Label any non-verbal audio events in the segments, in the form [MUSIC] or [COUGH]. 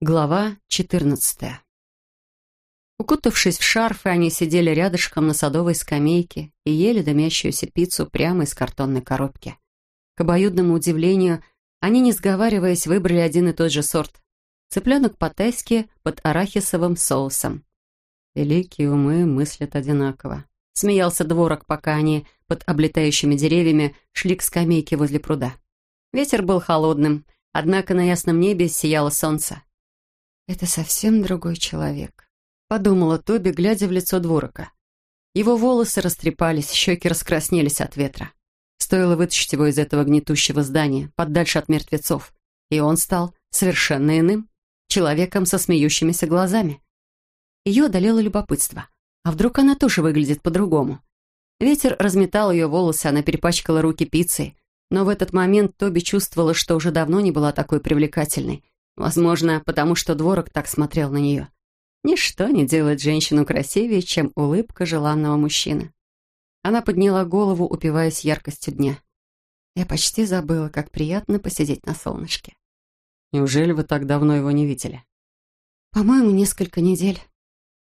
Глава 14 Укутавшись в шарфы, они сидели рядышком на садовой скамейке и ели дымящуюся пиццу прямо из картонной коробки. К обоюдному удивлению, они, не сговариваясь, выбрали один и тот же сорт. Цыпленок по-тайски под арахисовым соусом. Великие умы мыслят одинаково. Смеялся дворок, пока они под облетающими деревьями шли к скамейке возле пруда. Ветер был холодным, однако на ясном небе сияло солнце. «Это совсем другой человек», — подумала Тоби, глядя в лицо дворока. Его волосы растрепались, щеки раскраснелись от ветра. Стоило вытащить его из этого гнетущего здания, подальше от мертвецов, и он стал совершенно иным, человеком со смеющимися глазами. Ее одолело любопытство. А вдруг она тоже выглядит по-другому? Ветер разметал ее волосы, она перепачкала руки пиццей, но в этот момент Тоби чувствовала, что уже давно не была такой привлекательной, Возможно, потому что дворок так смотрел на нее. Ничто не делает женщину красивее, чем улыбка желанного мужчины. Она подняла голову, упиваясь яркостью дня. Я почти забыла, как приятно посидеть на солнышке. Неужели вы так давно его не видели? По-моему, несколько недель.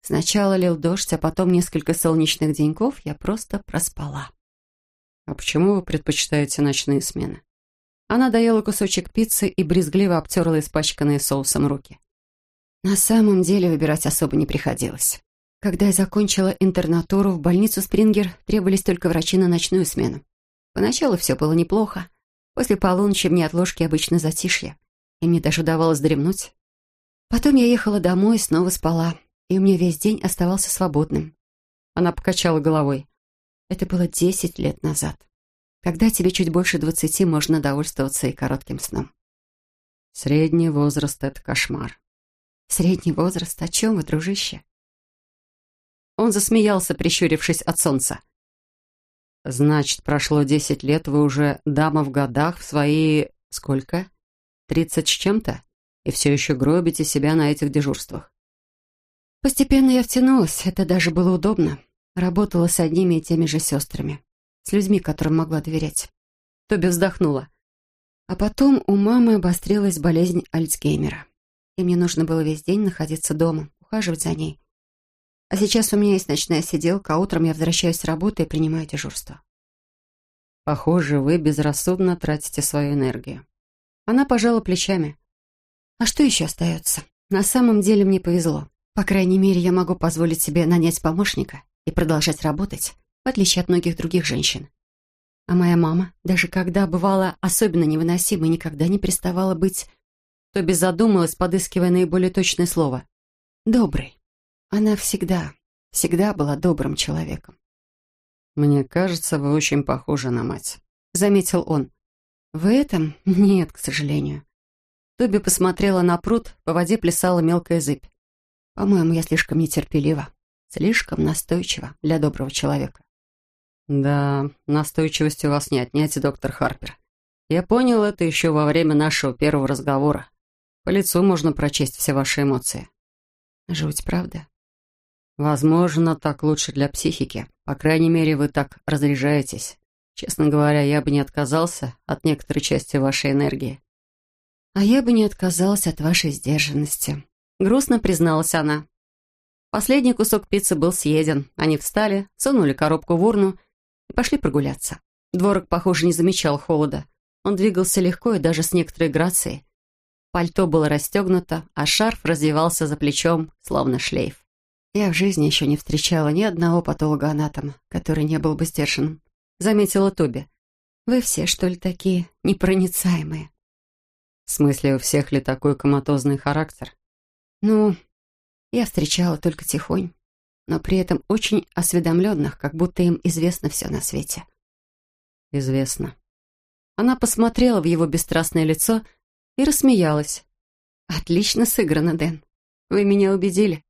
Сначала лил дождь, а потом несколько солнечных деньков я просто проспала. А почему вы предпочитаете ночные смены? Она доела кусочек пиццы и брезгливо обтерла испачканные соусом руки. На самом деле выбирать особо не приходилось. Когда я закончила интернатуру, в больницу Спрингер требовались только врачи на ночную смену. Поначалу все было неплохо. После полуночи мне отложки обычно затишье, и мне даже удавалось дремнуть. Потом я ехала домой и снова спала, и у меня весь день оставался свободным. Она покачала головой. Это было десять лет назад. Когда тебе чуть больше двадцати, можно довольствоваться и коротким сном. Средний возраст — это кошмар. Средний возраст? О чем вы, дружище? Он засмеялся, прищурившись от солнца. Значит, прошло десять лет, вы уже дама в годах, в свои... сколько? Тридцать с чем-то? И все еще гробите себя на этих дежурствах. Постепенно я втянулась, это даже было удобно. Работала с одними и теми же сестрами с людьми, которым могла доверять. Тоби вздохнула. А потом у мамы обострилась болезнь Альцгеймера. И мне нужно было весь день находиться дома, ухаживать за ней. А сейчас у меня есть ночная сиделка, а утром я возвращаюсь с работы и принимаю дежурство. Похоже, вы безрассудно тратите свою энергию. Она пожала плечами. А что еще остается? На самом деле мне повезло. По крайней мере, я могу позволить себе нанять помощника и продолжать работать в отличие от многих других женщин. А моя мама, даже когда бывала особенно невыносимой, никогда не переставала быть... Тоби задумалась, подыскивая наиболее точное слово. Доброй. Она всегда, всегда была добрым человеком. «Мне кажется, вы очень похожи на мать», — заметил он. «В этом? [LAUGHS] Нет, к сожалению». Тоби посмотрела на пруд, по воде плясала мелкая зыбь. «По-моему, я слишком нетерпелива, слишком настойчива для доброго человека». «Да, настойчивости у вас не отнять, доктор Харпер. Я понял это еще во время нашего первого разговора. По лицу можно прочесть все ваши эмоции». «Жуть, правда?» «Возможно, так лучше для психики. По крайней мере, вы так разряжаетесь. Честно говоря, я бы не отказался от некоторой части вашей энергии». «А я бы не отказалась от вашей сдержанности», — грустно призналась она. Последний кусок пиццы был съеден. Они встали, сунули коробку в урну и пошли прогуляться. Дворок, похоже, не замечал холода. Он двигался легко и даже с некоторой грацией. Пальто было расстегнуто, а шарф развивался за плечом, словно шлейф. Я в жизни еще не встречала ни одного патолога-анатома, который не был бы сдержанным, заметила Тоби. Вы все, что ли, такие непроницаемые? В смысле, у всех ли такой коматозный характер? Ну, я встречала только тихонь но при этом очень осведомленных, как будто им известно все на свете. «Известно». Она посмотрела в его бесстрастное лицо и рассмеялась. «Отлично сыграно, Дэн. Вы меня убедили».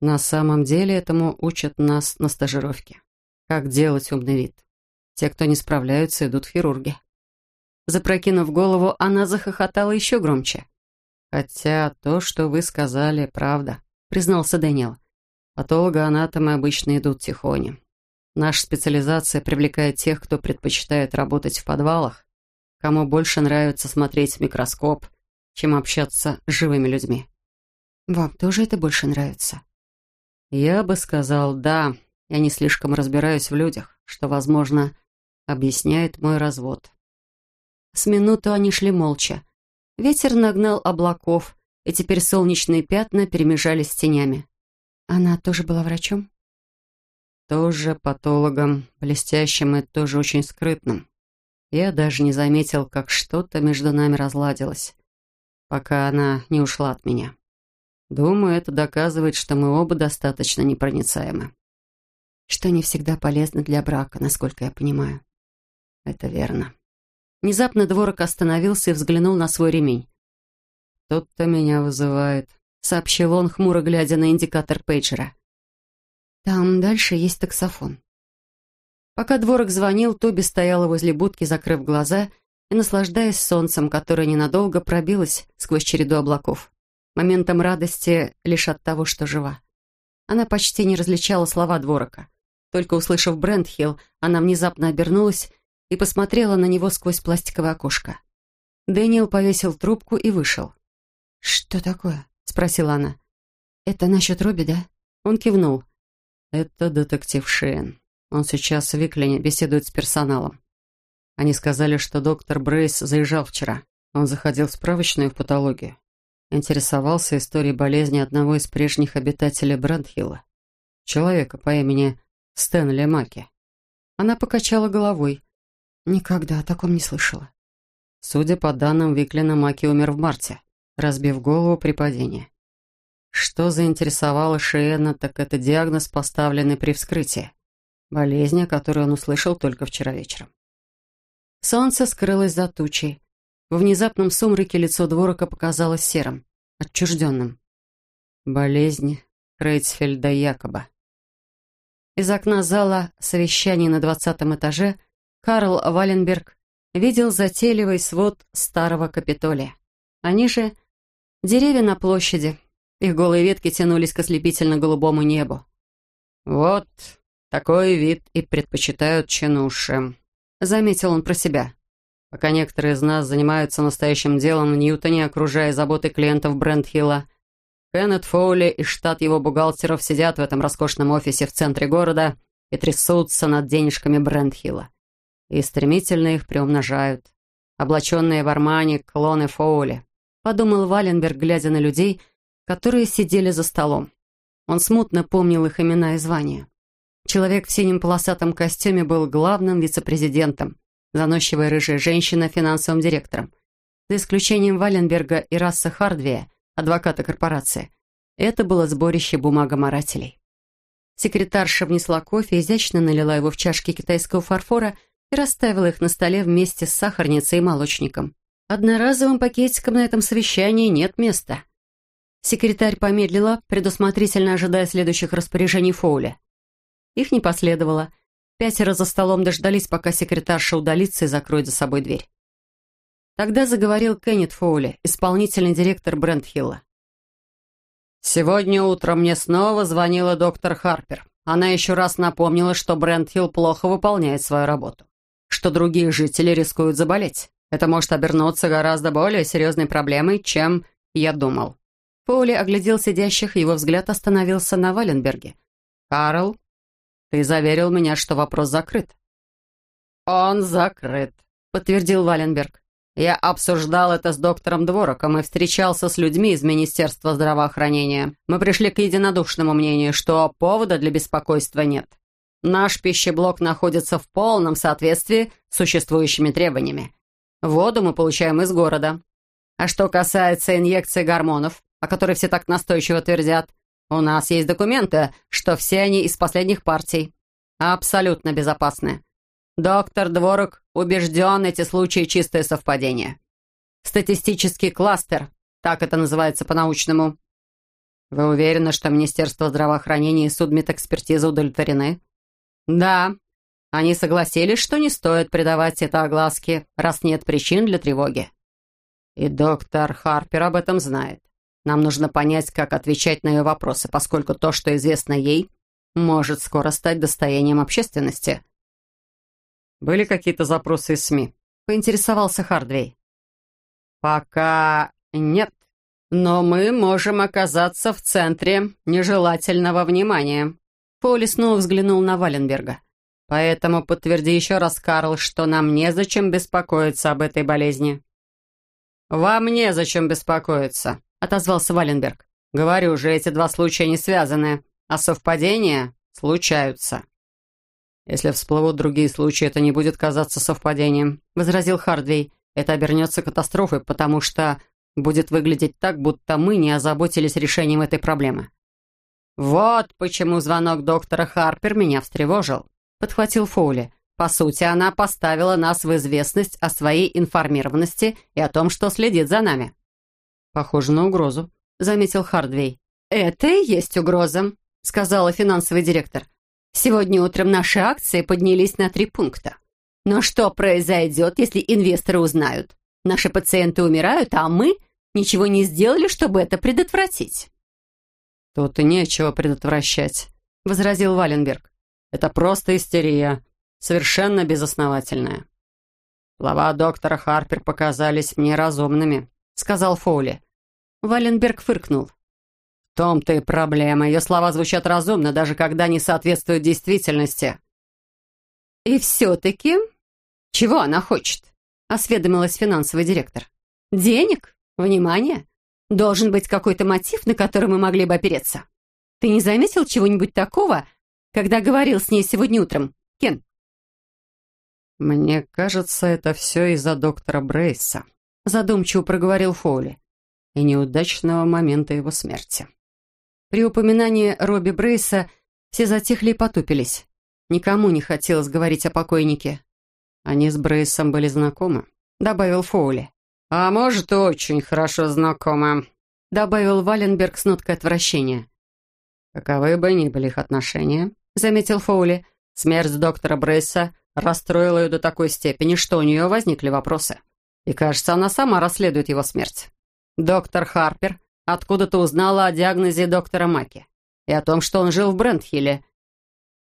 «На самом деле этому учат нас на стажировке. Как делать умный вид. Те, кто не справляются, идут в хирурги». Запрокинув голову, она захохотала еще громче. «Хотя то, что вы сказали, правда», — признался Дэниел. Патологоанатомы обычно идут тихоне. Наша специализация привлекает тех, кто предпочитает работать в подвалах, кому больше нравится смотреть в микроскоп, чем общаться с живыми людьми. Вам тоже это больше нравится? Я бы сказал «да». Я не слишком разбираюсь в людях, что, возможно, объясняет мой развод. С минуту они шли молча. Ветер нагнал облаков, и теперь солнечные пятна перемежались с тенями. Она тоже была врачом? Тоже патологом, блестящим и тоже очень скрытным. Я даже не заметил, как что-то между нами разладилось, пока она не ушла от меня. Думаю, это доказывает, что мы оба достаточно непроницаемы. Что не всегда полезно для брака, насколько я понимаю. Это верно. Внезапно дворок остановился и взглянул на свой ремень. «Кто-то меня вызывает», — сообщил он, хмуро глядя на индикатор пейджера. Там дальше есть таксофон. Пока дворок звонил, Тоби стояла возле будки, закрыв глаза и наслаждаясь солнцем, которое ненадолго пробилось сквозь череду облаков. Моментом радости лишь от того, что жива. Она почти не различала слова дворока. Только услышав Брентхилл, она внезапно обернулась и посмотрела на него сквозь пластиковое окошко. Дэниел повесил трубку и вышел. «Что такое?» — спросила она. «Это насчет Робби, да?» Он кивнул. «Это детектив Шейн. Он сейчас в Виклине беседует с персоналом. Они сказали, что доктор Брейс заезжал вчера. Он заходил в справочную в патологию. Интересовался историей болезни одного из прежних обитателей Брандхилла. Человека по имени Стэнли Маки. Она покачала головой. Никогда о таком не слышала. Судя по данным, Виклина Маки умер в марте, разбив голову при падении. Что заинтересовало Шиэна, так это диагноз, поставленный при вскрытии. Болезнь, о которой он услышал только вчера вечером. Солнце скрылось за тучей. В внезапном сумраке лицо дворока показалось серым, отчужденным. Болезнь Крейцфельда Якоба. Из окна зала совещаний на двадцатом этаже Карл Валенберг видел затейливый свод старого Капитолия. Они же — деревья на площади, их голые ветки тянулись к ослепительно-голубому небу. «Вот такой вид и предпочитают чинуши», — заметил он про себя. «Пока некоторые из нас занимаются настоящим делом в Ньютоне, окружая заботы клиентов Брентхилла, Кеннет Фоули и штат его бухгалтеров сидят в этом роскошном офисе в центре города и трясутся над денежками Брентхилла. И стремительно их приумножают. Облаченные в армане клоны Фоули», — подумал Валенберг, глядя на людей — которые сидели за столом. Он смутно помнил их имена и звания. Человек в синем полосатом костюме был главным вице-президентом, заносчивая рыжая женщина – финансовым директором. За исключением Валенберга и Расса Хардвея, адвоката корпорации. Это было сборище бумагоморателей. Секретарша внесла кофе, изящно налила его в чашки китайского фарфора и расставила их на столе вместе с сахарницей и молочником. Одноразовым пакетикам на этом совещании нет места. Секретарь помедлила, предусмотрительно ожидая следующих распоряжений Фоуля. Их не последовало. Пятеро за столом дождались, пока секретарша удалится и закроет за собой дверь. Тогда заговорил Кеннет Фоули, исполнительный директор Брентхилла. «Сегодня утром мне снова звонила доктор Харпер. Она еще раз напомнила, что Брентхилл плохо выполняет свою работу, что другие жители рискуют заболеть. Это может обернуться гораздо более серьезной проблемой, чем я думал». Поули оглядел сидящих, его взгляд остановился на Валенберге. «Карл, ты заверил меня, что вопрос закрыт». «Он закрыт», — подтвердил Валенберг. «Я обсуждал это с доктором Двороком и встречался с людьми из Министерства здравоохранения. Мы пришли к единодушному мнению, что повода для беспокойства нет. Наш пищеблок находится в полном соответствии с существующими требованиями. Воду мы получаем из города. А что касается инъекций гормонов, о которой все так настойчиво твердят. У нас есть документы, что все они из последних партий. Абсолютно безопасны. Доктор Дворок убежден, эти случаи чистое совпадение. Статистический кластер, так это называется по-научному. Вы уверены, что Министерство здравоохранения и судмедэкспертиза удовлетворены? Да. Они согласились, что не стоит придавать это огласке, раз нет причин для тревоги. И доктор Харпер об этом знает. Нам нужно понять, как отвечать на ее вопросы, поскольку то, что известно ей, может скоро стать достоянием общественности. Были какие-то запросы из СМИ? Поинтересовался Хардвей. Пока нет, Но мы можем оказаться в центре нежелательного внимания. Поли снова взглянул на Валенберга. Поэтому подтверди еще раз, Карл, что нам незачем беспокоиться об этой болезни. «Вам незачем беспокоиться», — отозвался Валенберг. «Говорю же, эти два случая не связаны, а совпадения случаются». «Если всплывут другие случаи, это не будет казаться совпадением», — возразил Хардвей. «Это обернется катастрофой, потому что будет выглядеть так, будто мы не озаботились решением этой проблемы». «Вот почему звонок доктора Харпер меня встревожил», — подхватил Фоули. «По сути, она поставила нас в известность о своей информированности и о том, что следит за нами». «Похоже на угрозу», — заметил Хардвей. «Это и есть угроза», — сказала финансовый директор. «Сегодня утром наши акции поднялись на три пункта. Но что произойдет, если инвесторы узнают? Наши пациенты умирают, а мы ничего не сделали, чтобы это предотвратить». «Тут и нечего предотвращать», — возразил Валенберг. «Это просто истерия, совершенно безосновательная». «Слова доктора Харпер показались мне разумными», — сказал Фоули. Валенберг фыркнул. «В том-то и проблема. Ее слова звучат разумно, даже когда не соответствуют действительности». «И все-таки...» «Чего она хочет?» — осведомилась финансовый директор. «Денег? Внимание? Должен быть какой-то мотив, на который мы могли бы опереться. Ты не заметил чего-нибудь такого, когда говорил с ней сегодня утром, Кен?» «Мне кажется, это все из-за доктора Брейса», — задумчиво проговорил Фоули, «и неудачного момента его смерти». При упоминании Робби Брейса все затихли и потупились. Никому не хотелось говорить о покойнике. Они с Брейсом были знакомы, добавил Фоули. «А может, очень хорошо знакома», — добавил Валенберг с ноткой отвращения. «Каковы бы ни были их отношения», — заметил Фоули, «смерть доктора Брейса расстроила ее до такой степени, что у нее возникли вопросы. И, кажется, она сама расследует его смерть. Доктор Харпер откуда-то узнала о диагнозе доктора Маки и о том, что он жил в Брентхилле.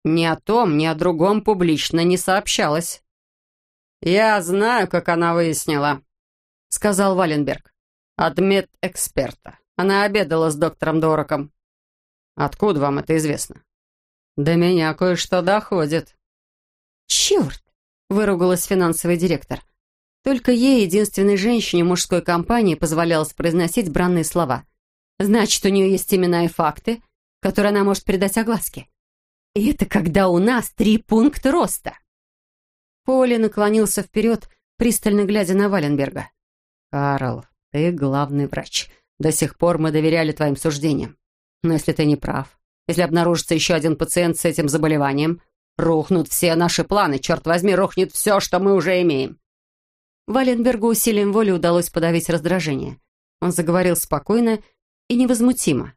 Ни о том, ни о другом публично не сообщалось». «Я знаю, как она выяснила», — сказал Валенберг. «От медэксперта. Она обедала с доктором Дороком». «Откуда вам это известно?» «До меня кое-что доходит». «Черт!» — выругалась финансовый директор. Только ей, единственной женщине мужской компании, позволялось произносить бранные слова. «Значит, у нее есть имена и факты, которые она может передать огласке. И это когда у нас три пункта роста». Поли наклонился вперед, пристально глядя на Валенберга. «Карл, ты главный врач. До сих пор мы доверяли твоим суждениям. Но если ты не прав, если обнаружится еще один пациент с этим заболеванием, рухнут все наши планы, черт возьми, рухнет все, что мы уже имеем». Валенбергу усилием воли удалось подавить раздражение. Он заговорил спокойно и невозмутимо.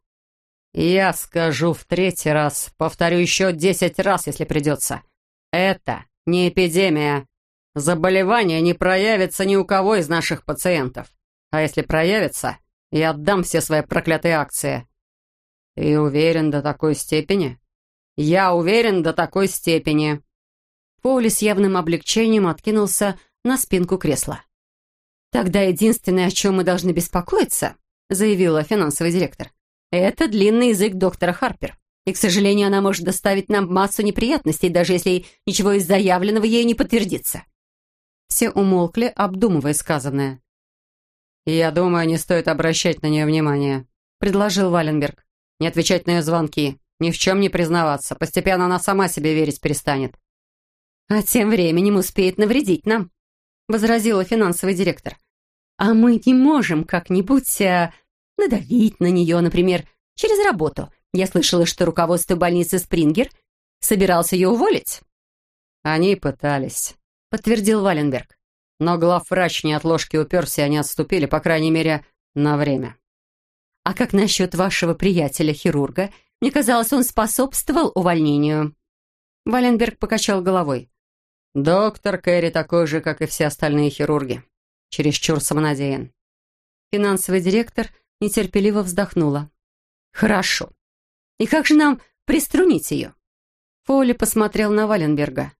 «Я скажу в третий раз, повторю еще десять раз, если придется. Это не эпидемия. Заболевание не проявится ни у кого из наших пациентов. А если проявится, я отдам все свои проклятые акции. Ты уверен до такой степени? Я уверен до такой степени. Поули с явным облегчением откинулся на спинку кресла. «Тогда единственное, о чем мы должны беспокоиться», заявила финансовый директор, это длинный язык доктора Харпер. И, к сожалению, она может доставить нам массу неприятностей, даже если ничего из заявленного ею не подтвердится. Все умолкли, обдумывая сказанное. «Я думаю, не стоит обращать на нее внимания», — предложил Валенберг. «Не отвечать на ее звонки, ни в чем не признаваться. Постепенно она сама себе верить перестанет». «А тем временем успеет навредить нам», — возразила финансовый директор. «А мы не можем как-нибудь а, надавить на нее, например, через работу. Я слышала, что руководство больницы Спрингер собирался ее уволить». «Они пытались», подтвердил Валенберг. Но главврач не от ложки уперся, они отступили, по крайней мере, на время. «А как насчет вашего приятеля-хирурга? Мне казалось, он способствовал увольнению». Валенберг покачал головой. «Доктор Кэрри такой же, как и все остальные хирурги. Чересчур самонадеян». Финансовый директор нетерпеливо вздохнула. «Хорошо. И как же нам приструнить ее?» Фоли посмотрел на Валенберга.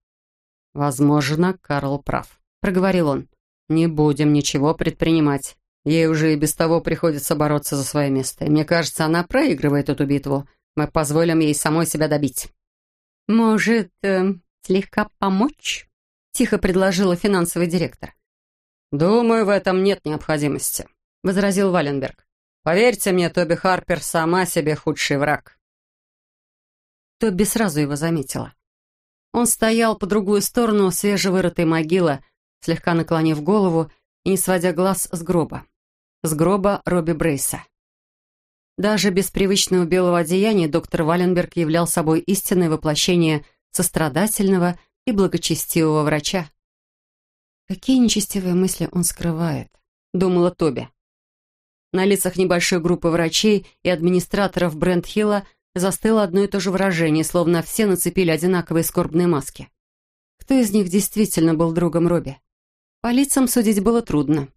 «Возможно, Карл прав», — проговорил он. «Не будем ничего предпринимать. Ей уже и без того приходится бороться за свое место. И мне кажется, она проигрывает эту битву. Мы позволим ей самой себя добить». «Может, э, слегка помочь?» — тихо предложила финансовый директор. «Думаю, в этом нет необходимости», — возразил Валенберг. «Поверьте мне, Тоби Харпер сама себе худший враг». Тоби сразу его заметила. Он стоял по другую сторону свежевырытой могилы, слегка наклонив голову и не сводя глаз с гроба. С гроба Робби Брейса. Даже без привычного белого одеяния доктор Валенберг являл собой истинное воплощение сострадательного и благочестивого врача. «Какие нечестивые мысли он скрывает», — думала Тоби. На лицах небольшой группы врачей и администраторов Брент-Хилла застыло одно и то же выражение, словно все нацепили одинаковые скорбные маски. Кто из них действительно был другом Робби? По лицам судить было трудно.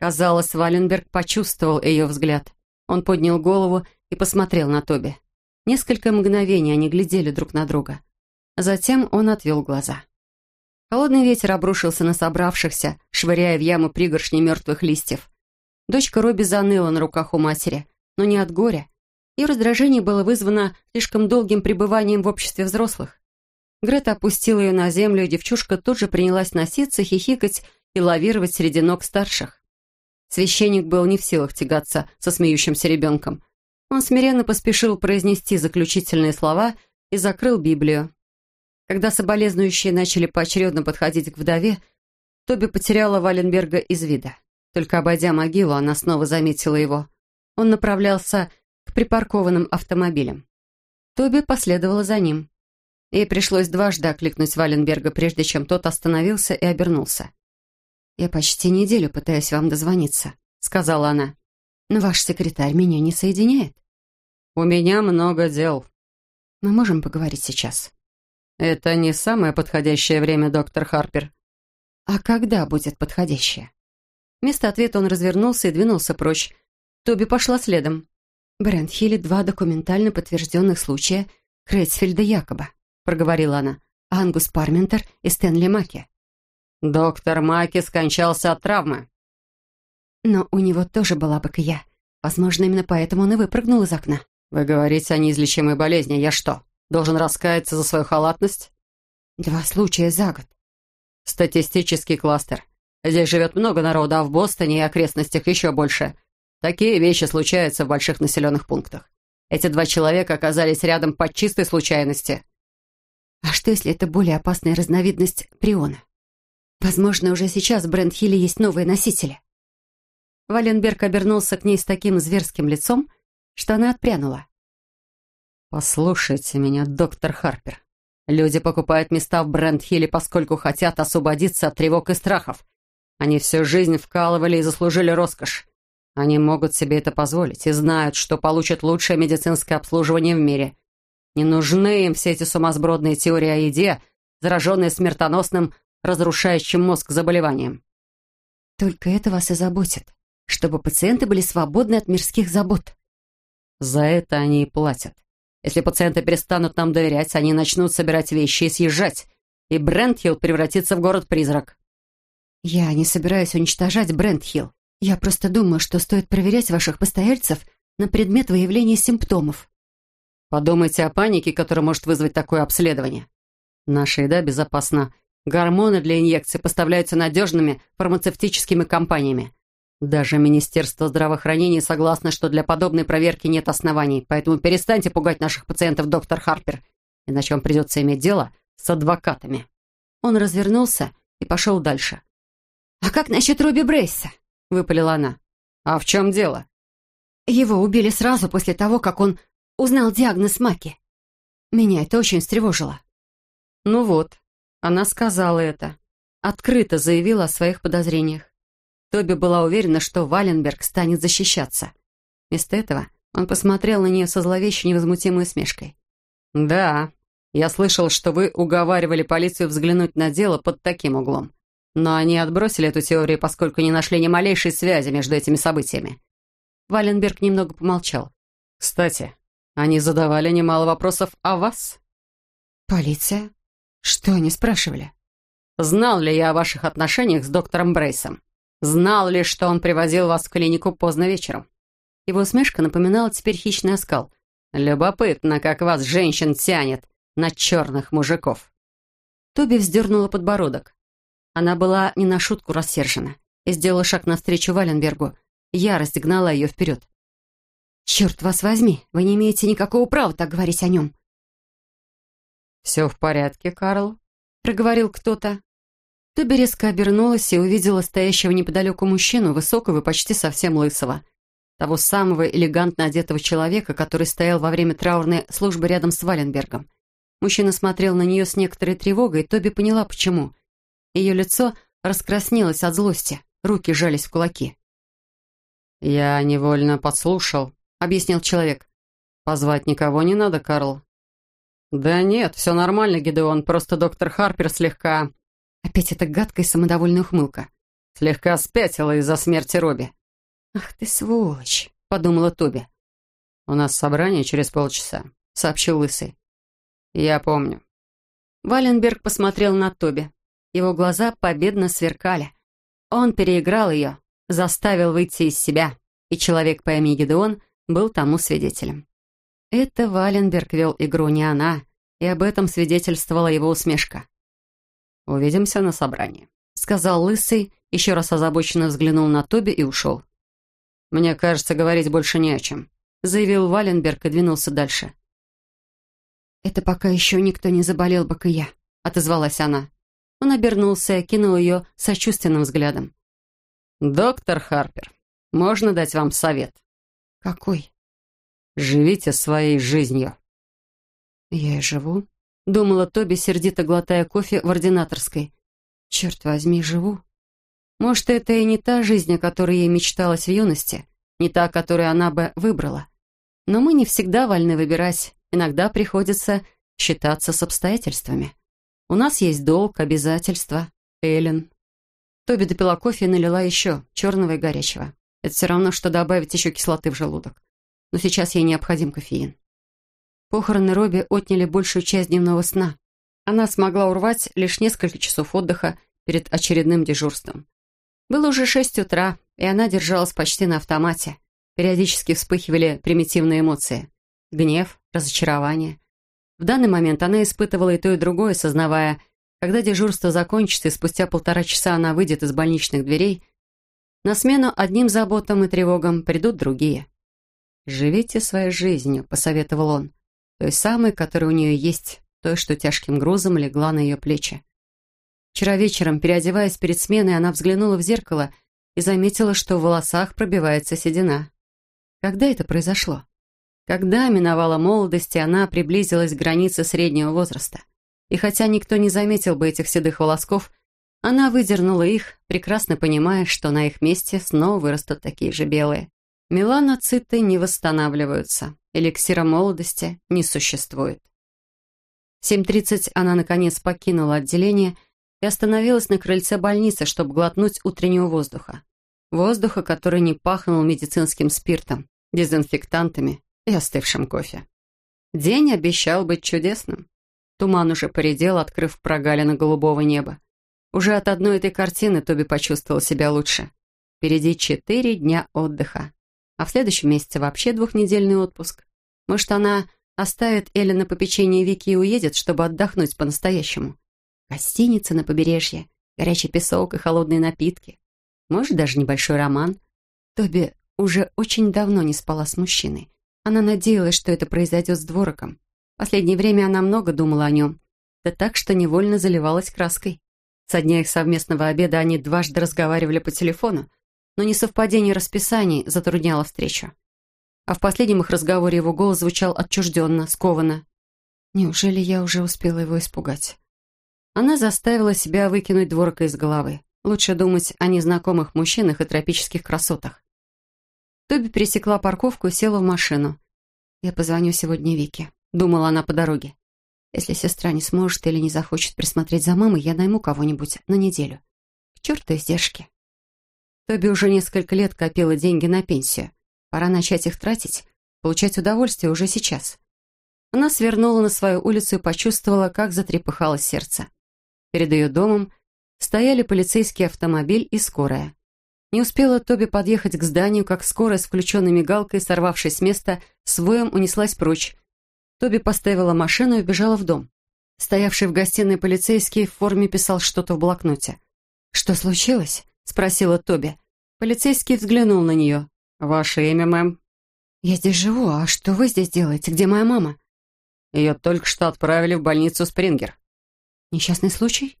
Казалось, Валенберг почувствовал ее взгляд. Он поднял голову и посмотрел на Тоби. Несколько мгновений они глядели друг на друга. Затем он отвел глаза. Холодный ветер обрушился на собравшихся, швыряя в яму пригоршни мертвых листьев. Дочка Робби заныла на руках у матери, но не от горя. Ее раздражение было вызвано слишком долгим пребыванием в обществе взрослых. Грета опустила ее на землю, и девчушка тут же принялась носиться, хихикать и лавировать среди ног старших. Священник был не в силах тягаться со смеющимся ребенком. Он смиренно поспешил произнести заключительные слова и закрыл Библию. Когда соболезнующие начали поочередно подходить к вдове, Тоби потеряла Валенберга из вида. Только обойдя могилу, она снова заметила его. Он направлялся к припаркованным автомобилям. Тоби последовала за ним. Ей пришлось дважды окликнуть Валенберга, прежде чем тот остановился и обернулся. «Я почти неделю пытаюсь вам дозвониться», — сказала она. «Но ваш секретарь меня не соединяет». «У меня много дел». «Мы можем поговорить сейчас?» «Это не самое подходящее время, доктор Харпер». «А когда будет подходящее?» Вместо ответа он развернулся и двинулся прочь. Тоби пошла следом. «Брент Хилли два документально подтвержденных случая Крейцфельда Якоба», проговорила она. «Ангус Парментер и Стэнли Маки». «Доктор Маки скончался от травмы». «Но у него тоже была бакия. Возможно, именно поэтому он и выпрыгнул из окна». «Вы говорите о неизлечимой болезни. Я что, Должен раскаяться за свою халатность? Два случая за год. Статистический кластер. Здесь живет много народа, а в Бостоне и окрестностях еще больше. Такие вещи случаются в больших населенных пунктах. Эти два человека оказались рядом по чистой случайности. А что, если это более опасная разновидность приона? Возможно, уже сейчас в Брент-Хилле есть новые носители. Валенберг обернулся к ней с таким зверским лицом, что она отпрянула. «Послушайте меня, доктор Харпер. Люди покупают места в Брент-Хилле, поскольку хотят освободиться от тревог и страхов. Они всю жизнь вкалывали и заслужили роскошь. Они могут себе это позволить и знают, что получат лучшее медицинское обслуживание в мире. Не нужны им все эти сумасбродные теории о еде, зараженные смертоносным, разрушающим мозг заболеванием. Только это вас и заботит, чтобы пациенты были свободны от мирских забот. За это они и платят. Если пациенты перестанут нам доверять, они начнут собирать вещи и съезжать, и Брентхилл превратится в город-призрак». «Я не собираюсь уничтожать Брентхилл. Я просто думаю, что стоит проверять ваших постояльцев на предмет выявления симптомов». «Подумайте о панике, которая может вызвать такое обследование. Наша еда безопасна. Гормоны для инъекций поставляются надежными фармацевтическими компаниями. Даже Министерство здравоохранения согласно, что для подобной проверки нет оснований, поэтому перестаньте пугать наших пациентов, доктор Харпер, иначе вам придется иметь дело с адвокатами». Он развернулся и пошел дальше. «А как насчет Робби Брейса?» — выпалила она. «А в чем дело?» «Его убили сразу после того, как он узнал диагноз Маки. Меня это очень встревожило». Ну вот, она сказала это. Открыто заявила о своих подозрениях. Тоби была уверена, что Валенберг станет защищаться. Вместо этого он посмотрел на нее со зловещей невозмутимой усмешкой. «Да, я слышал, что вы уговаривали полицию взглянуть на дело под таким углом. Но они отбросили эту теорию, поскольку не нашли ни малейшей связи между этими событиями». Валенберг немного помолчал. «Кстати, они задавали немало вопросов о вас». «Полиция? Что они спрашивали?» «Знал ли я о ваших отношениях с доктором Брейсом?» Знал ли, что он привозил вас в клинику поздно вечером?» Его усмешка напоминала теперь хищный оскал. «Любопытно, как вас, женщин, тянет на черных мужиков». Тоби вздернула подбородок. Она была не на шутку рассержена и сделала шаг навстречу Валенбергу. Ярость гнала ее вперед. «Черт вас возьми, вы не имеете никакого права так говорить о нем». «Все в порядке, Карл», — проговорил кто-то. Тоби резко обернулась и увидела стоящего неподалеку мужчину, высокого и почти совсем лысого. Того самого элегантно одетого человека, который стоял во время траурной службы рядом с Валенбергом. Мужчина смотрел на нее с некоторой тревогой, и Тоби поняла, почему. Ее лицо раскраснелось от злости, руки жались в кулаки. «Я невольно подслушал», — объяснил человек. «Позвать никого не надо, Карл». «Да нет, все нормально, Гидеон, просто доктор Харпер слегка...» Опять эта гадкая самодовольная ухмылка. «Слегка спятила из-за смерти Робби». «Ах ты сволочь», — подумала Тоби. «У нас собрание через полчаса», — сообщил Лысый. «Я помню». Валенберг посмотрел на Тоби. Его глаза победно сверкали. Он переиграл ее, заставил выйти из себя, и человек по имени Гедеон был тому свидетелем. Это Валенберг вел игру, не она, и об этом свидетельствовала его усмешка. «Увидимся на собрании», — сказал Лысый, еще раз озабоченно взглянул на Тоби и ушел. «Мне кажется, говорить больше не о чем», — заявил Валенберг и двинулся дальше. «Это пока еще никто не заболел, я», — отозвалась она. Он обернулся и кинул ее сочувственным взглядом. «Доктор Харпер, можно дать вам совет?» «Какой?» «Живите своей жизнью». «Я и живу», — думала Тоби, сердито глотая кофе в ординаторской. «Черт возьми, живу». Может, это и не та жизнь, о которой ей мечталось в юности, не та, которую она бы выбрала. Но мы не всегда вольны выбирать, иногда приходится считаться с обстоятельствами. У нас есть долг, обязательства. Эллен. Тоби допила кофе и налила еще, черного и горячего. Это все равно, что добавить еще кислоты в желудок. Но сейчас ей необходим кофеин. Похороны Робби отняли большую часть дневного сна. Она смогла урвать лишь несколько часов отдыха перед очередным дежурством. Было уже шесть утра, и она держалась почти на автомате. Периодически вспыхивали примитивные эмоции. Гнев, разочарование, в данный момент она испытывала и то, и другое, сознавая, когда дежурство закончится и спустя полтора часа она выйдет из больничных дверей, на смену одним заботам и тревогам придут другие. «Живите своей жизнью», — посоветовал он, той самой, которая у нее есть, той, что тяжким грузом легла на ее плечи. Вчера вечером, переодеваясь перед сменой, она взглянула в зеркало и заметила, что в волосах пробивается седина. Когда это произошло? Когда миновала молодость, и она приблизилась к границе среднего возраста. И хотя никто не заметил бы этих седых волосков, она выдернула их, прекрасно понимая, что на их месте снова вырастут такие же белые. Меланоциты не восстанавливаются, эликсира молодости не существует. В 7.30 она, наконец, покинула отделение и остановилась на крыльце больницы, чтобы глотнуть утреннего воздуха. Воздуха, который не пахнул медицинским спиртом, дезинфектантами и остывшим кофе. День обещал быть чудесным. Туман уже поредел, открыв прогалины голубого неба. Уже от одной этой картины Тоби почувствовал себя лучше. Впереди четыре дня отдыха. А в следующем месяце вообще двухнедельный отпуск. Может, она оставит Элли на попечение Вики и уедет, чтобы отдохнуть по-настоящему. Гостиница на побережье, горячий песок и холодные напитки. Может, даже небольшой роман. Тоби уже очень давно не спала с мужчиной. Она надеялась, что это произойдет с двороком. Последнее время она много думала о нем. Да так, что невольно заливалась краской. Со дня их совместного обеда они дважды разговаривали по телефону, но несовпадение расписаний затрудняло встречу. А в последнем их разговоре его голос звучал отчужденно, скованно. Неужели я уже успела его испугать? Она заставила себя выкинуть дворока из головы. Лучше думать о незнакомых мужчинах и тропических красотах. Тоби пересекла парковку и села в машину. «Я позвоню сегодня Вике», — думала она по дороге. «Если сестра не сможет или не захочет присмотреть за мамой, я найму кого-нибудь на неделю. К черту издержки». Тоби уже несколько лет копила деньги на пенсию. Пора начать их тратить, получать удовольствие уже сейчас. Она свернула на свою улицу и почувствовала, как затрепыхалось сердце. Перед ее домом стояли полицейский автомобиль и скорая. Не успела Тоби подъехать к зданию, как скорая с включенной мигалкой, сорвавшись с места, с унеслась прочь. Тоби поставила машину и бежала в дом. Стоявший в гостиной полицейский в форме писал что-то в блокноте. «Что случилось?» — спросила Тоби. Полицейский взглянул на нее. «Ваше имя, мэм?» «Я здесь живу, а что вы здесь делаете? Где моя мама?» «Ее только что отправили в больницу Спрингер». «Несчастный случай?»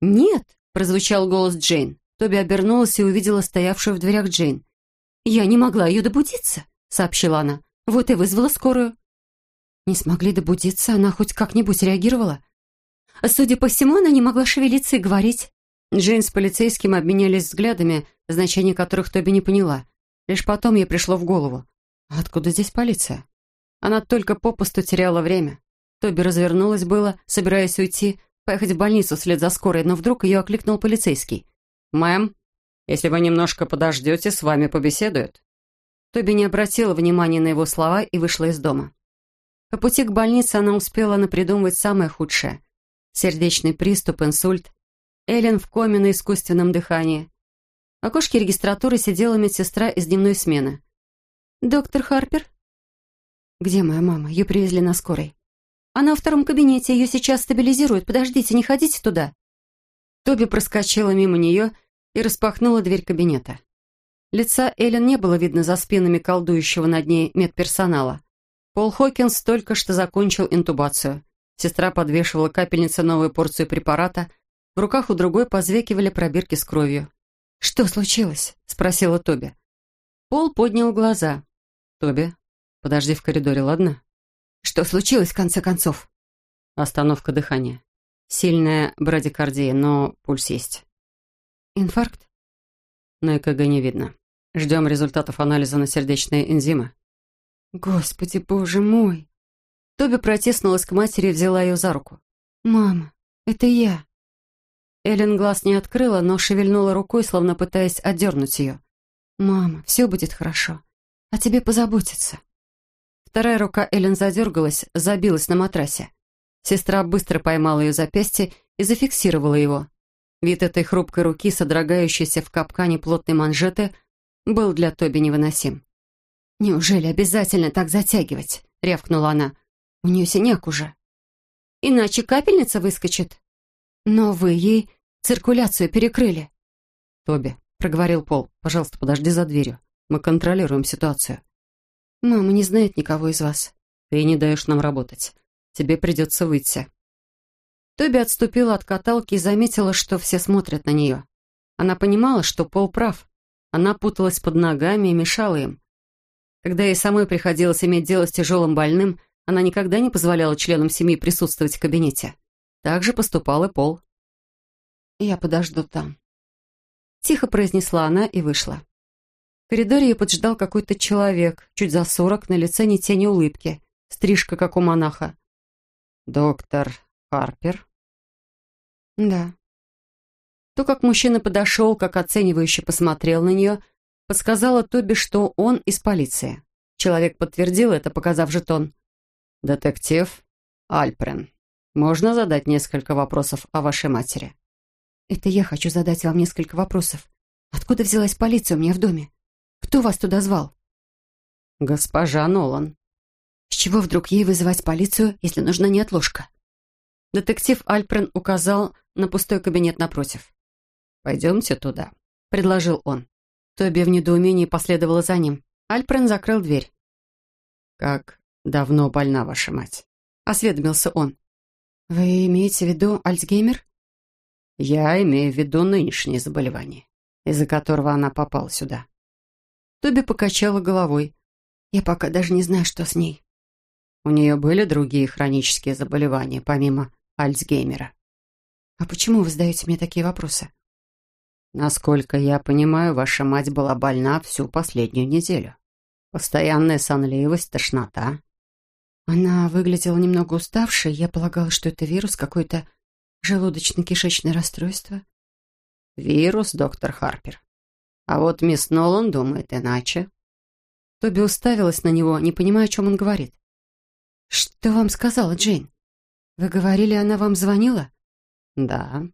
«Нет», — прозвучал голос Джейн. Тоби обернулась и увидела стоявшую в дверях Джейн. «Я не могла ее добудиться», — сообщила она. «Вот и вызвала скорую». Не смогли добудиться, она хоть как-нибудь реагировала. Судя по всему, она не могла шевелиться и говорить. Джейн с полицейским обменялись взглядами, значение которых Тоби не поняла. Лишь потом ей пришло в голову. «А откуда здесь полиция? Она только попусту теряла время. Тоби развернулась было, собираясь уйти, поехать в больницу вслед за скорой, но вдруг ее окликнул полицейский. «Мэм, если вы немножко подождете, с вами побеседуют». Тоби не обратила внимания на его слова и вышла из дома. По пути к больнице она успела напридумывать самое худшее. Сердечный приступ, инсульт. Эллен в коме на искусственном дыхании. В окошке регистратуры сидела медсестра из дневной смены. «Доктор Харпер?» «Где моя мама? Ее привезли на скорой». «Она во втором кабинете, ее сейчас стабилизируют. Подождите, не ходите туда». Тоби проскочила мимо нее и распахнула дверь кабинета. Лица Эллен не было видно за спинами колдующего над ней медперсонала. Пол Хокинс только что закончил интубацию. Сестра подвешивала капельнице новую порцию препарата. В руках у другой позвекивали пробирки с кровью. «Что случилось?» — спросила Тоби. Пол поднял глаза. «Тоби, подожди в коридоре, ладно?» «Что случилось, в конце концов?» Остановка дыхания. Сильная брадикардия, но пульс есть. «Инфаркт?» На ЭКГ не видно. Ждем результатов анализа на сердечные энзимы. «Господи, боже мой!» Тоби протиснулась к матери и взяла ее за руку. «Мама, это я!» Эллен глаз не открыла, но шевельнула рукой, словно пытаясь отдернуть ее. «Мама, все будет хорошо. О тебе позаботиться». Вторая рука Эллен задергалась, забилась на матрасе. Сестра быстро поймала ее запястье и зафиксировала его. Вид этой хрупкой руки, содрогающейся в капкане плотной манжеты, был для Тоби невыносим. «Неужели обязательно так затягивать?» — рявкнула она. «У нее синяк уже». «Иначе капельница выскочит», «Но вы ей циркуляцию перекрыли». «Тоби», — проговорил Пол, — «пожалуйста, подожди за дверью. Мы контролируем ситуацию». «Мама не знает никого из вас». «Ты не даешь нам работать. Тебе придется выйти». Тоби отступила от каталки и заметила, что все смотрят на нее. Она понимала, что Пол прав. Она путалась под ногами и мешала им. Когда ей самой приходилось иметь дело с тяжелым больным, она никогда не позволяла членам семьи присутствовать в кабинете. Так же поступал и Пол. «Я подожду там», — тихо произнесла она и вышла. В коридоре ее поджидал какой-то человек, чуть за сорок, на лице ни тени улыбки, стрижка, как у монаха. «Доктор Харпер?» «Да». То, как мужчина подошел, как оценивающе посмотрел на нее, подсказало Тоби, что он из полиции. Человек подтвердил это, показав жетон. «Детектив Альпрен». Можно задать несколько вопросов о вашей матери?» «Это я хочу задать вам несколько вопросов. Откуда взялась полиция у меня в доме? Кто вас туда звал?» «Госпожа Нолан». «С чего вдруг ей вызывать полицию, если нужна неотложка?» Детектив Альпрен указал на пустой кабинет напротив. «Пойдемте туда», — предложил он. Тоби в недоумении последовала за ним. Альпрен закрыл дверь. «Как давно больна ваша мать?» — осведомился он. «Вы имеете в виду Альцгеймер?» «Я имею в виду нынешнее заболевание, из-за которого она попала сюда». Тоби покачала головой. «Я пока даже не знаю, что с ней». «У нее были другие хронические заболевания, помимо Альцгеймера?» «А почему вы задаете мне такие вопросы?» «Насколько я понимаю, ваша мать была больна всю последнюю неделю. Постоянная сонливость, тошнота, она выглядела немного уставшей. Я полагала, что это вирус, какое-то желудочно-кишечное расстройство. Вирус, доктор Харпер. А вот мисс Нолан думает иначе. Тоби уставилась на него, не понимая, о чем он говорит. «Что вам сказала Джейн? Вы говорили, она вам звонила?» «Да».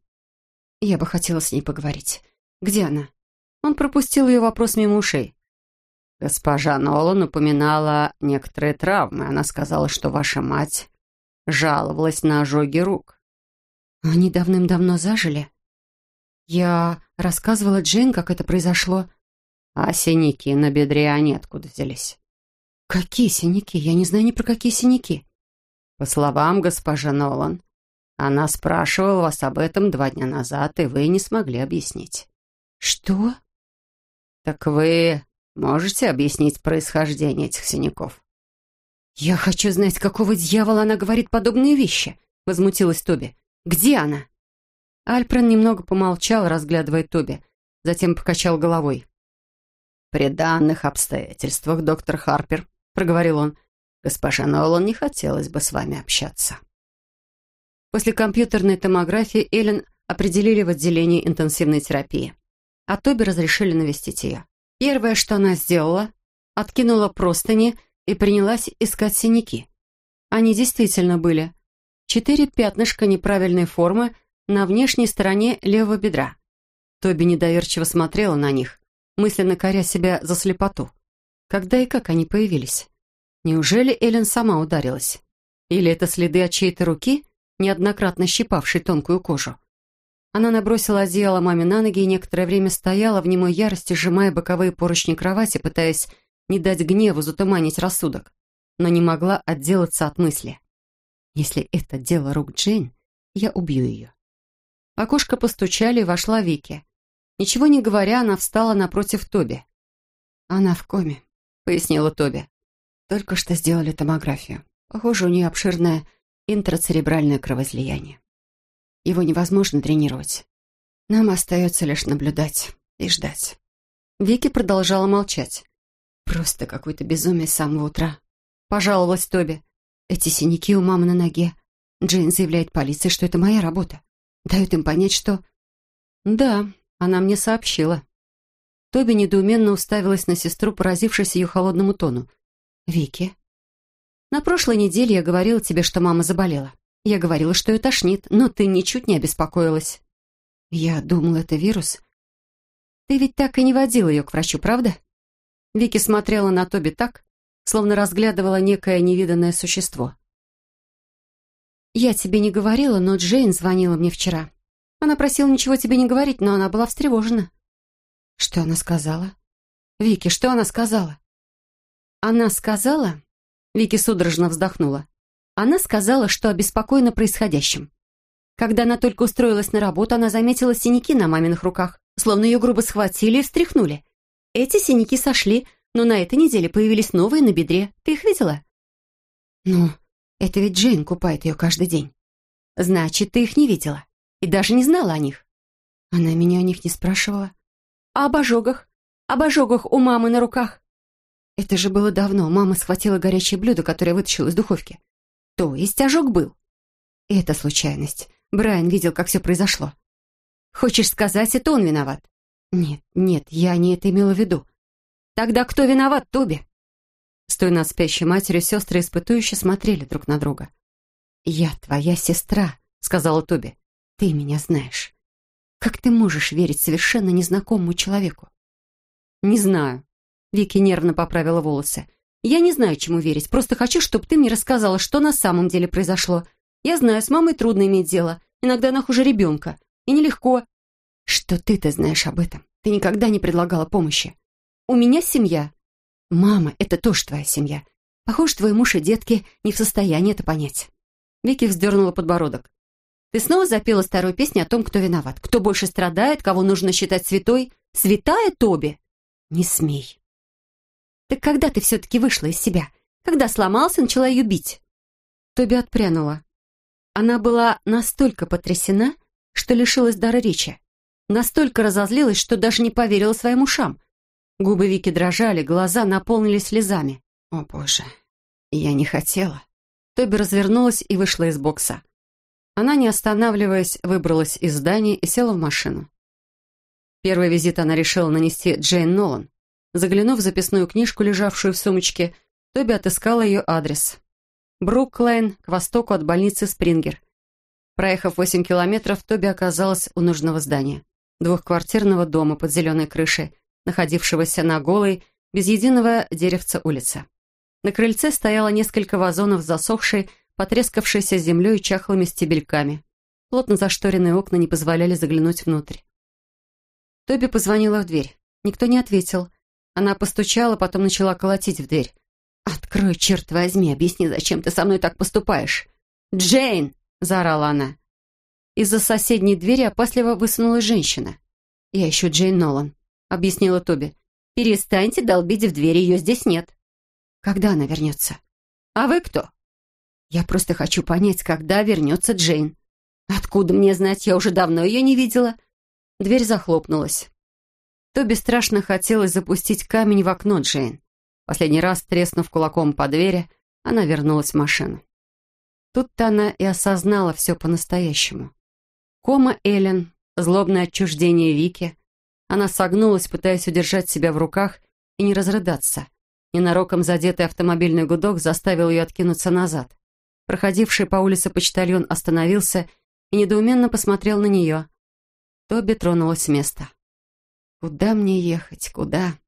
«Я бы хотела с ней поговорить. Где она?» Он пропустил ее вопрос мимо ушей. Госпожа Нолан упоминала некоторые травмы. Она сказала, что ваша мать жаловалась на ожоги рук. Они давным-давно зажили. Я рассказывала Джейн, как это произошло. А синяки на бедре они откуда взялись? Какие синяки? Я не знаю ни про какие синяки. По словам госпожи Нолан, она спрашивала вас об этом два дня назад, и вы не смогли объяснить. Что? Так вы можете объяснить происхождение этих синяков? Я хочу знать, какого дьявола она говорит подобные вещи, возмутилась Тоби. Где она? Альпрен немного помолчал, разглядывая Тоби, затем покачал головой. «При данных обстоятельствах, доктор Харпер», — проговорил он, Госпожа Нолан не хотелось бы с вами общаться. После компьютерной томографии Эллен определили в отделении интенсивной терапии, а Тоби разрешили навестить ее. Первое, что она сделала, откинула простыни и принялась искать синяки. Они действительно были. Четыре пятнышка неправильной формы на внешней стороне левого бедра. Тоби недоверчиво смотрела на них, мысленно коря себя за слепоту. Когда и как они появились? Неужели Эллен сама ударилась? Или это следы от чьей-то руки, неоднократно щипавшей тонкую кожу? Она набросила одеяло маме на ноги и некоторое время стояла в немой ярости, сжимая боковые поручни кровати, пытаясь не дать гневу затуманить рассудок, но не могла отделаться от мысли. Если это дело рук Джейн, я убью ее. В окошко постучали, вошла Вики. Ничего не говоря, она встала напротив Тоби. «Она в коме», — пояснила Тоби. Только что сделали томографию. Похоже, у нее обширное интрацеребральное кровоизлияние. Его невозможно тренировать. Нам остается лишь наблюдать и ждать. Вики продолжала молчать. Просто какое-то безумие с самого утра. Пожаловалась Тоби. Эти синяки у мамы на ноге. Джейн заявляет полиции, что это моя работа. Дает им понять, что... Да, она мне сообщила. Тоби недоуменно уставилась на сестру, поразившись ее холодному тону. «Вики, на прошлой неделе я говорила тебе, что мама заболела. Я говорила, что ее тошнит, но ты ничуть не обеспокоилась. Я думала, это вирус. Ты ведь так и не водила ее к врачу, правда?» Вики смотрела на Тоби так, словно разглядывала некое невиданное существо. «Я тебе не говорила, но Джейн звонила мне вчера. Она просила ничего тебе не говорить, но она была встревожена». «Что она сказала?» «Вики, что она сказала?» Она сказала... Вики судорожно вздохнула. Она сказала, что обеспокоена происходящим. Когда она только устроилась на работу, она заметила синяки на маминых руках, словно ее грубо схватили и встряхнули. Эти синяки сошли, но на этой неделе появились новые на бедре. Ты их видела? Ну, это ведь Джейн купает ее каждый день. Значит, ты их не видела и даже не знала о них. Она меня о них не спрашивала. А об ожогах? Об ожогах у мамы на руках? Это же было давно. Мама схватила горячее блюдо, которое вытащила из духовки. То есть ожог был. это случайность. Брайан видел, как все произошло. Хочешь сказать, это он виноват? Нет, нет, я не это имела в виду. Тогда кто виноват, Тоби? Стоя над спящей матерью, сестры испытующе смотрели друг на друга. «Я твоя сестра», — сказала Тоби. «Ты меня знаешь. Как ты можешь верить совершенно незнакомому человеку?» «Не знаю», Вики нервно поправила волосы. «Я не знаю, чему верить. Просто хочу, чтобы ты мне рассказала, что на самом деле произошло. Я знаю, с мамой трудно иметь дело. Иногда она хуже ребенка. И нелегко. Что ты-то знаешь об этом? Ты никогда не предлагала помощи. У меня семья. Мама — это тоже твоя семья. Похоже, твой муж и детки не в состоянии это понять». Вики вздернула подбородок. «Ты снова запела старую песню о том, кто виноват. Кто больше страдает, кого нужно считать святой? Святая Тоби?» «Не смей». «Так когда ты все-таки вышла из себя? Когда сломался, начала ее бить?» Тоби отпрянула. Она была настолько потрясена, что лишилась дара речи. Настолько разозлилась, что даже не поверила своим ушам. Губы Вики дрожали, глаза наполнились слезами. «О, Боже, я не хотела». Тоби развернулась и вышла из бокса. Она, не останавливаясь, выбралась из здания и села в машину. Первый визит она решила нанести Джейн Нолан. Заглянув в записную книжку, лежавшую в сумочке, Тоби отыскала ее адрес. Бруклайн, к востоку от больницы Спрингер. Проехав 8 километров, Тоби оказалась у нужного здания. двухквартирного дома под зеленой крышей, находившегося на голой, без единого деревца улице. На крыльце стояло несколько вазонов с засохшей, потрескавшейся землей и чахлыми стебельками. Плотно зашторенные окна не позволяли заглянуть внутрь. Тоби позвонила в дверь. Никто не ответил. Она постучала, потом начала колотить в дверь. «Открой, черт возьми, объясни, зачем ты со мной так поступаешь?» «Джейн!» — заорала она. Из-за соседней двери опасливо высунулась женщина. «Я ищу Джейн Нолан», — объяснила Тоби. «Перестаньте долбить в дверь, ее здесь нет». «Когда она вернется?» «А вы кто?» «Я просто хочу понять, когда вернется Джейн». «Откуда мне знать? Я уже давно ее не видела». Дверь захлопнулась. Тоби страшно хотелось запустить камень в окно Джейн. Последний раз, треснув кулаком по двери, она вернулась в машину. Тут-то она и осознала все по-настоящему. Кома Эллен, злобное отчуждение Вики. Она согнулась, пытаясь удержать себя в руках и не разрыдаться. Ненароком задетый автомобильный гудок заставил ее откинуться назад. Проходивший по улице почтальон остановился и недоуменно посмотрел на нее. Тоби тронулась с места. «Куда мне ехать? Куда?»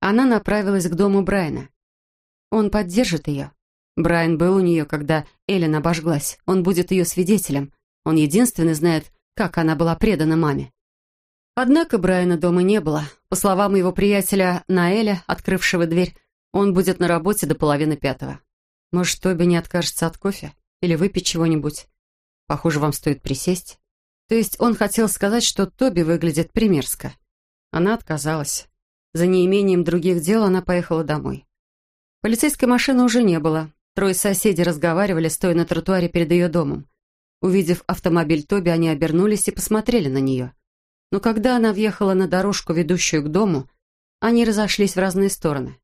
Она направилась к дому Брайана. Он поддержит ее. Брайан был у нее, когда Эллен обожглась. Он будет ее свидетелем. Он единственный знает, как она была предана маме. Однако Брайана дома не было. По словам его приятеля Наэля, открывшего дверь, он будет на работе до половины пятого. Может, Тоби не откажется от кофе? Или выпить чего-нибудь? Похоже, вам стоит присесть. То есть он хотел сказать, что Тоби выглядит примерзко. Она отказалась. За неимением других дел она поехала домой. Полицейской машины уже не было. Трое соседей разговаривали, стоя на тротуаре перед ее домом. Увидев автомобиль Тоби, они обернулись и посмотрели на нее. Но когда она въехала на дорожку, ведущую к дому, они разошлись в разные стороны.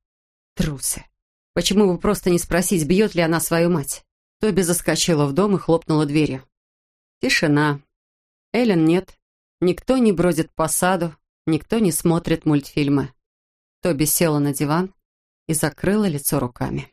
Трусы. Почему бы просто не спросить, бьет ли она свою мать? Тоби заскочила в дом и хлопнула дверью. Тишина. Эллен нет. Никто не бродит по саду, никто не смотрит мультфильмы. Тоби села на диван и закрыла лицо руками.